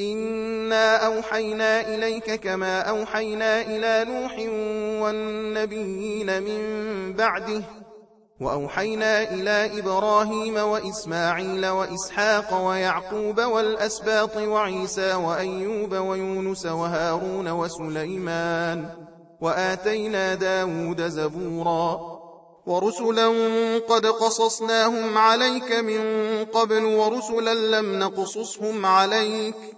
إنا أوحينا إليك كما أوحينا إلى نوح والنبيين من بعده وأوحينا إلى إبراهيم وإسماعيل وإسحاق ويعقوب والأسباط وعيسى وأيوب ويونس وهارون وسليمان وآتينا داود زبورا ورسلا قد قصصناهم عليك من قبل ورسلا لم نقصصهم عليك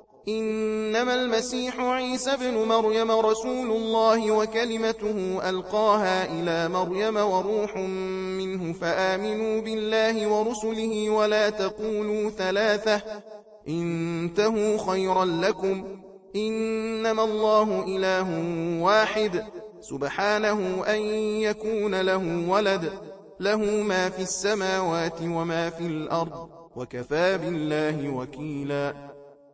إنما المسيح عيسى بن مريم رسول الله وكلمته ألقاها إلى مريم وروح منه فآمنوا بالله ورسله ولا تقولوا ثلاثة انتهوا خيرا لكم إنما الله إله واحد سبحانه أن يكون له ولد له ما في السماوات وما في الأرض وكفى بالله وكيلا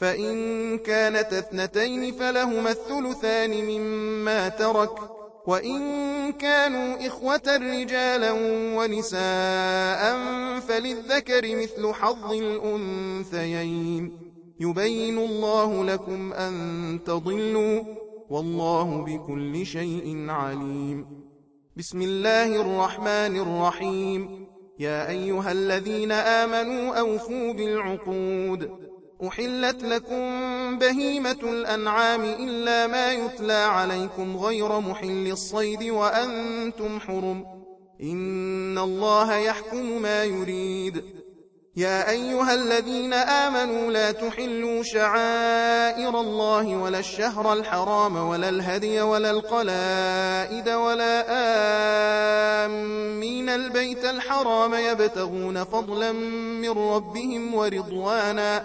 فإن كانت اثنتين فلهما الثلثان مما ترك وإن كانوا إخوة رجالا ونساء فللذكر مثل حظ الأنثيين. يبين الله لكم أن تضلوا والله بكل شيء عليم. بسم الله الرحمن الرحيم. يا أيها الذين آمنوا أوفوا بالعقود. أحلت لكم بهيمة الأنعام إلا ما يتلى عليكم غير محل الصيد وأنتم حرم إن الله يحكم ما يريد يا أيها الذين آمنوا لا تحلوا شعائر الله ولا الشهر الحرام ولا الهدي ولا القلائد ولا آمين البيت الحرام يبتغون فضلا من ربهم ورضوانا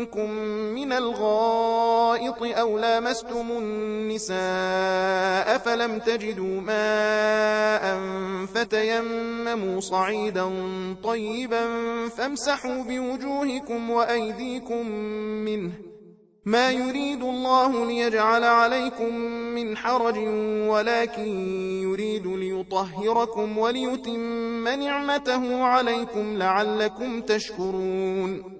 منكم من الغائط أو لامستم النساء فلم تجدوا ماء فتيمموا صعيدا طيبا فامسحوا بوجوهكم وأيديكم منه. ما يريد الله ليجعل عليكم من حرج ولكن يريد ليطهركم وليتم نعمته عليكم لعلكم تشكرون.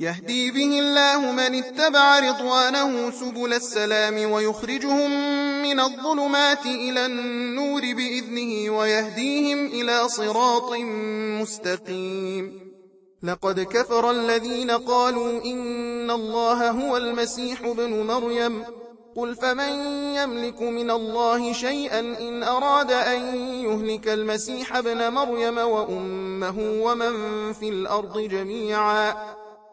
يهدي به الله من اتبع رضوانه سبل السلام ويخرجهم من الظلمات إلى النور بإذنه ويهديهم إلى صراط مستقيم. لقد كفر الذين قالوا إن الله هو المسيح بن مريم. قل فمن يملك من الله شيئا إن أراد أن يهلك المسيح بن مريم وأمه ومن في الأرض جميعا؟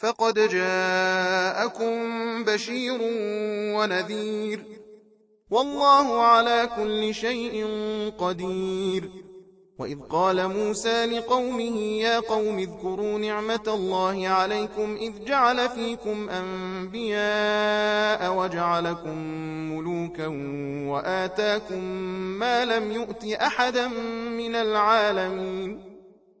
فقد جاءكم بشير ونذير. والله على كل شيء قدير. وإذ قال موسى لقومه يا قوم اذكروا نعمة الله عليكم إذ جعل فيكم أنبياء وجعلكم ملوكا وآتاكم ما لم يؤت أحدا من العالمين.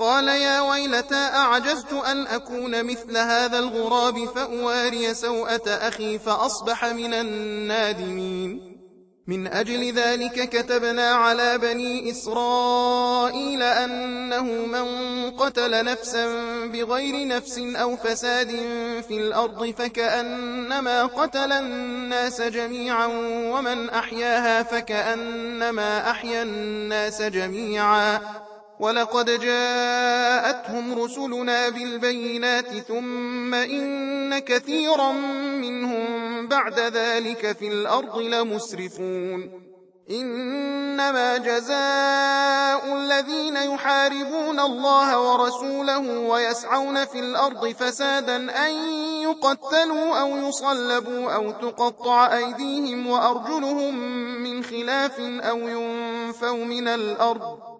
قال يا ويلتى أعجزت أن أكون مثل هذا الغراب فأواري سوءة أخي فأصبح من النادمين. من أجل ذلك كتبنا على بني إسرائيل أنه من قتل نفسا بغير نفس أو فساد في الأرض فكأنما قتل الناس جميعا ومن أحياها فكأنما أحيا الناس جميعا. ولقد جاءتهم رسلنا بالبينات ثم إن كثيرا منهم بعد ذلك في الأرض لمسرفون. إنما جزاء الذين يحاربون الله ورسوله ويسعون في الأرض فسادا أن يقتلوا أو يصلبوا أو تقطع أيديهم وأرجلهم من خلاف أو ينفوا من الأرض.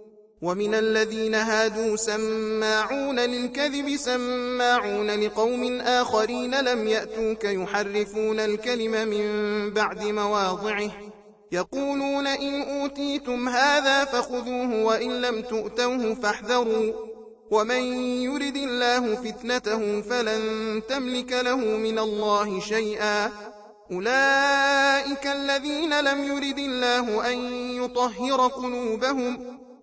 ومن الذين هادوا سماعون للكذب سماعون لقوم آخرين لم يأتوك يحرفون الكلم من بعد مواضعه. يقولون إن أوتيتم هذا فخذوه وإن لم تؤتوه فاحذروا. ومن يرد الله فتنته فلن تملك له من الله شيئا. أولئك الذين لم يرد الله أن يطهر قلوبهم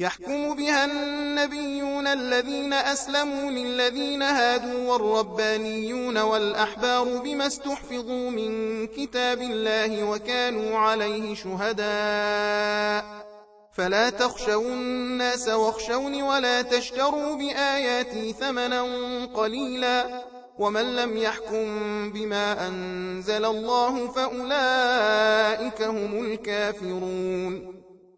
يحكم بها النبيون الذين أسلموا للذين هادوا والربانيون والأحبار بما استحفظوا من كتاب الله وكانوا عليه شهداء. فلا تخشوا الناس واخشوني ولا تشتروا بآياتي ثمنا قليلا. ومن لم يحكم بما أنزل الله فأولئك هم الكافرون.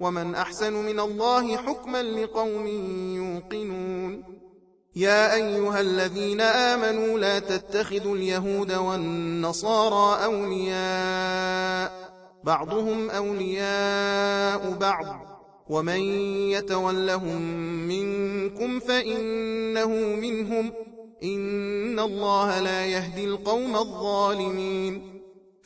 ومن أحسن من الله حكما لقوم يوقنون. يا أيها الذين آمنوا لا تتخذوا اليهود والنصارى أولياء بعضهم أولياء بعض. ومن يتولهم منكم فإنه منهم. إن الله لا يهدي القوم الظالمين.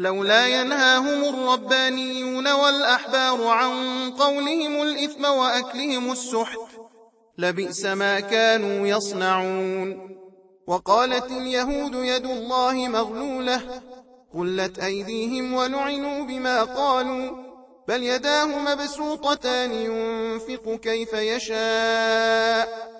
لولا ينهاهم الربانيون والأحبار عن قولهم الإثم وأكلهم السحت لبئس ما كانوا يصنعون. وقالت اليهود يد الله مغلولة قلت أيديهم ولعنوا بما قالوا بل يداه مبسوطتان ينفق كيف يشاء.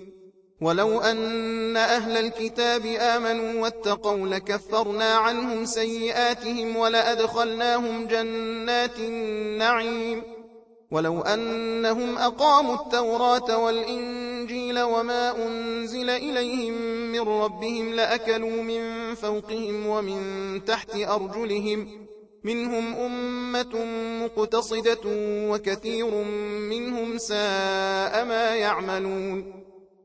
ولو أن أهل الكتاب آمنوا واتقوا لكفرنا عنهم سيئاتهم ولأدخلناهم جنات النعيم. ولو أنهم أقاموا التوراة والإنجيل وما أنزل إليهم من ربهم لأكلوا من فوقهم ومن تحت أرجلهم. منهم أمة مقتصدة وكثير منهم ساء ما يعملون.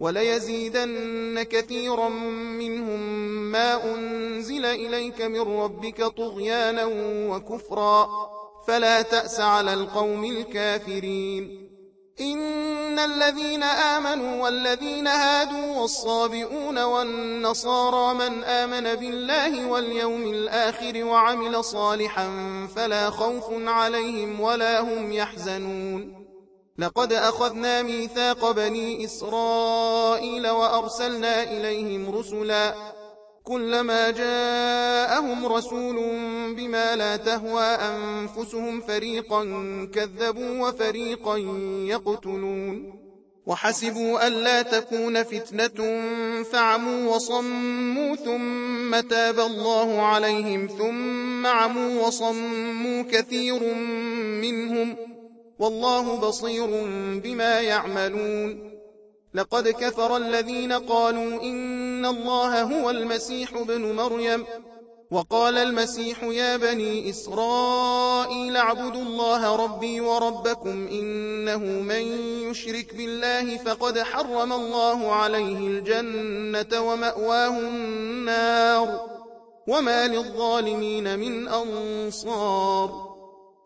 وليزيدن كثيرا منهم ما أنزل إليك من ربك طغيانا وكفرا. فلا تأس على القوم الكافرين. إن الذين آمنوا والذين هادوا والصابئون والنصارى من آمن بالله واليوم الآخر وعمل صالحا فلا خوف عليهم ولا هم يحزنون. لقد أخذنا ميثاق بني إسرائيل وأرسلنا إليهم رسلا كلما جاءهم رسول بما لا تهوى أنفسهم فريقا كذبوا وفريقا يقتلون وحسبوا ألا تكون فتنة فعموا وصموا ثم تاب الله عليهم ثم عموا وصموا كثير منهم والله بصير بما يعملون. لقد كفر الذين قالوا إن الله هو المسيح بن مريم. وقال المسيح يا بني إسرائيل اعبدوا الله ربي وربكم إنه من يشرك بالله فقد حرم الله عليه الجنة ومأواه النار. وما للظالمين من أنصار.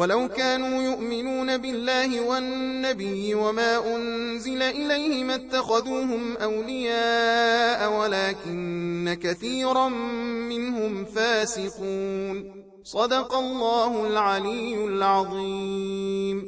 ولو كانوا يؤمنون بالله والنبي وما أنزل إليه ما اتخذوهم أولياء ولكن كثيرا منهم فاسقون. صدق الله العلي العظيم.